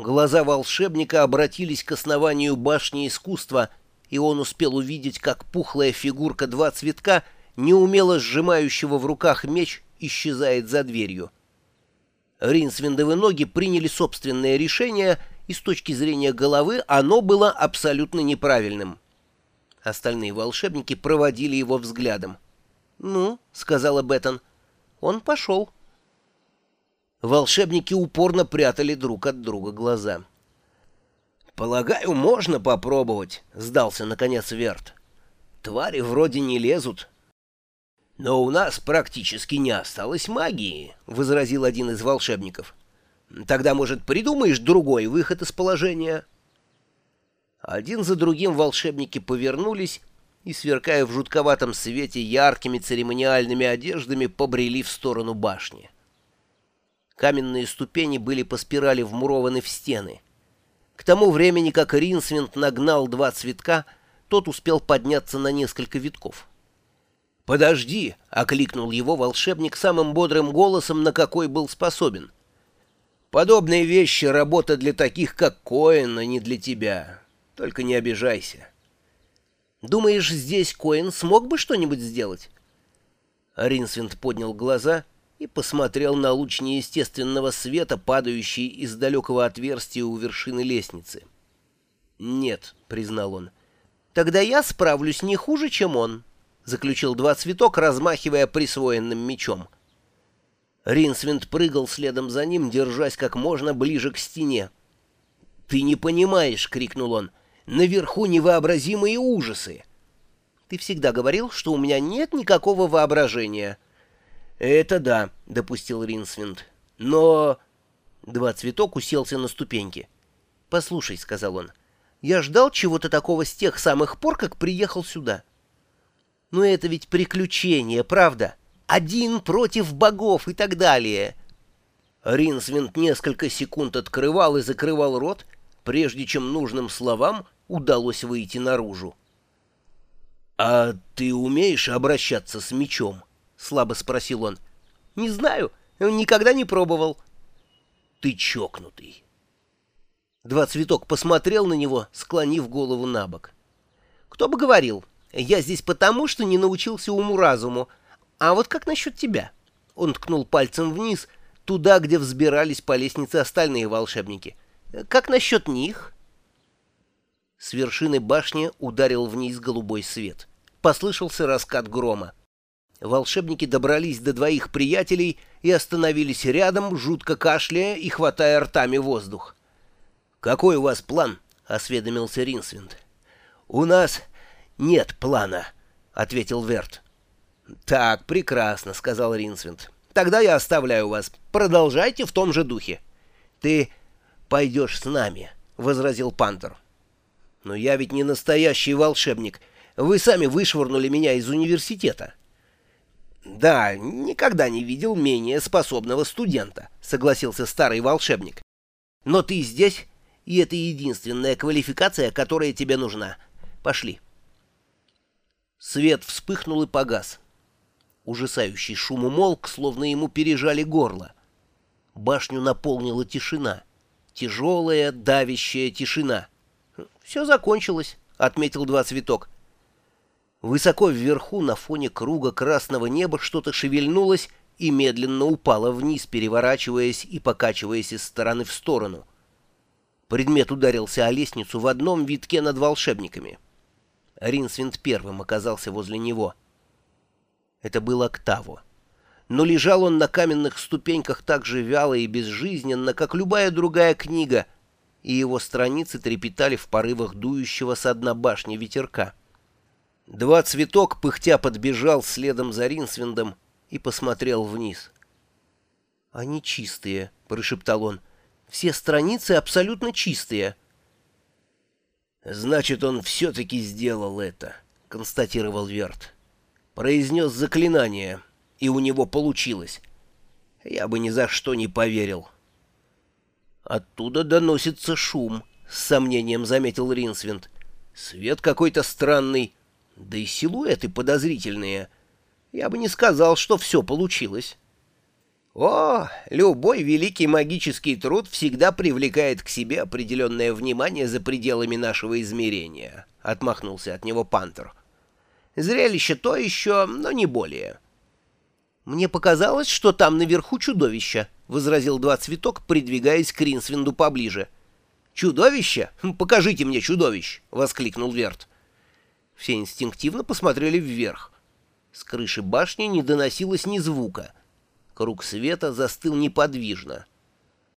Глаза волшебника обратились к основанию башни искусства, и он успел увидеть, как пухлая фигурка два цветка, неумело сжимающего в руках меч, исчезает за дверью. Ринсвиндовы ноги приняли собственное решение, и с точки зрения головы оно было абсолютно неправильным. Остальные волшебники проводили его взглядом. «Ну», — сказала Беттон, — «он пошел». Волшебники упорно прятали друг от друга глаза. «Полагаю, можно попробовать», — сдался наконец Верт. «Твари вроде не лезут». «Но у нас практически не осталось магии», — возразил один из волшебников. «Тогда, может, придумаешь другой выход из положения?» Один за другим волшебники повернулись и, сверкая в жутковатом свете яркими церемониальными одеждами, побрели в сторону башни. Каменные ступени были по спирали вмурованы в стены. К тому времени, как Ринсвинд нагнал два цветка, тот успел подняться на несколько витков. «Подожди!» — окликнул его волшебник самым бодрым голосом, на какой был способен. «Подобные вещи — работа для таких, как Коэн, а не для тебя. Только не обижайся». «Думаешь, здесь Коэн смог бы что-нибудь сделать?» Ринсвинд поднял глаза — и посмотрел на луч неестественного света, падающий из далекого отверстия у вершины лестницы. «Нет», — признал он, — «тогда я справлюсь не хуже, чем он», — заключил два цветок, размахивая присвоенным мечом. Ринсвинд прыгал следом за ним, держась как можно ближе к стене. «Ты не понимаешь!» — крикнул он. «Наверху невообразимые ужасы!» «Ты всегда говорил, что у меня нет никакого воображения», «Это да», — допустил Ринсвинд. «Но...» Два цветок уселся на ступеньки. «Послушай», — сказал он, — «я ждал чего-то такого с тех самых пор, как приехал сюда». «Но это ведь приключение, правда? Один против богов и так далее». Ринсвинд несколько секунд открывал и закрывал рот, прежде чем нужным словам удалось выйти наружу. «А ты умеешь обращаться с мечом?» — слабо спросил он. «Не знаю, никогда не пробовал». «Ты чокнутый». Два цветок посмотрел на него, склонив голову на бок. «Кто бы говорил, я здесь потому, что не научился уму-разуму. А вот как насчет тебя?» Он ткнул пальцем вниз, туда, где взбирались по лестнице остальные волшебники. «Как насчет них?» С вершины башни ударил вниз голубой свет. Послышался раскат грома. Волшебники добрались до двоих приятелей и остановились рядом, жутко кашляя и хватая ртами воздух. «Какой у вас план?» — осведомился Ринсвинд. «У нас нет плана», — ответил Верт. «Так, прекрасно», — сказал Ринсвинд. «Тогда я оставляю вас. Продолжайте в том же духе». «Ты пойдешь с нами», — возразил Пантер. «Но я ведь не настоящий волшебник. Вы сами вышвырнули меня из университета». «Да, никогда не видел менее способного студента», — согласился старый волшебник. «Но ты здесь, и это единственная квалификация, которая тебе нужна. Пошли». Свет вспыхнул и погас. Ужасающий шум умолк, словно ему пережали горло. Башню наполнила тишина. Тяжелая, давящая тишина. «Все закончилось», — отметил два цветок. Высоко вверху, на фоне круга красного неба, что-то шевельнулось и медленно упало вниз, переворачиваясь и покачиваясь из стороны в сторону. Предмет ударился о лестницу в одном витке над волшебниками. Ринсвинд первым оказался возле него. Это был Октаво. Но лежал он на каменных ступеньках так же вяло и безжизненно, как любая другая книга, и его страницы трепетали в порывах дующего со дна башни ветерка. Два цветок пыхтя подбежал следом за Ринсвиндом и посмотрел вниз. «Они чистые», — прошептал он. «Все страницы абсолютно чистые». «Значит, он все-таки сделал это», — констатировал Верт. «Произнес заклинание, и у него получилось. Я бы ни за что не поверил». «Оттуда доносится шум», — с сомнением заметил Ринсвинд. «Свет какой-то странный». Да и силуэты подозрительные. Я бы не сказал, что все получилось. О, любой великий магический труд всегда привлекает к себе определенное внимание за пределами нашего измерения, — отмахнулся от него Пантер. Зрелище то еще, но не более. Мне показалось, что там наверху чудовище, — возразил два цветок, придвигаясь к Ринсвинду поближе. «Чудовище? Покажите мне чудовищ!» — воскликнул Верт. Все инстинктивно посмотрели вверх. С крыши башни не доносилось ни звука — Круг света застыл неподвижно.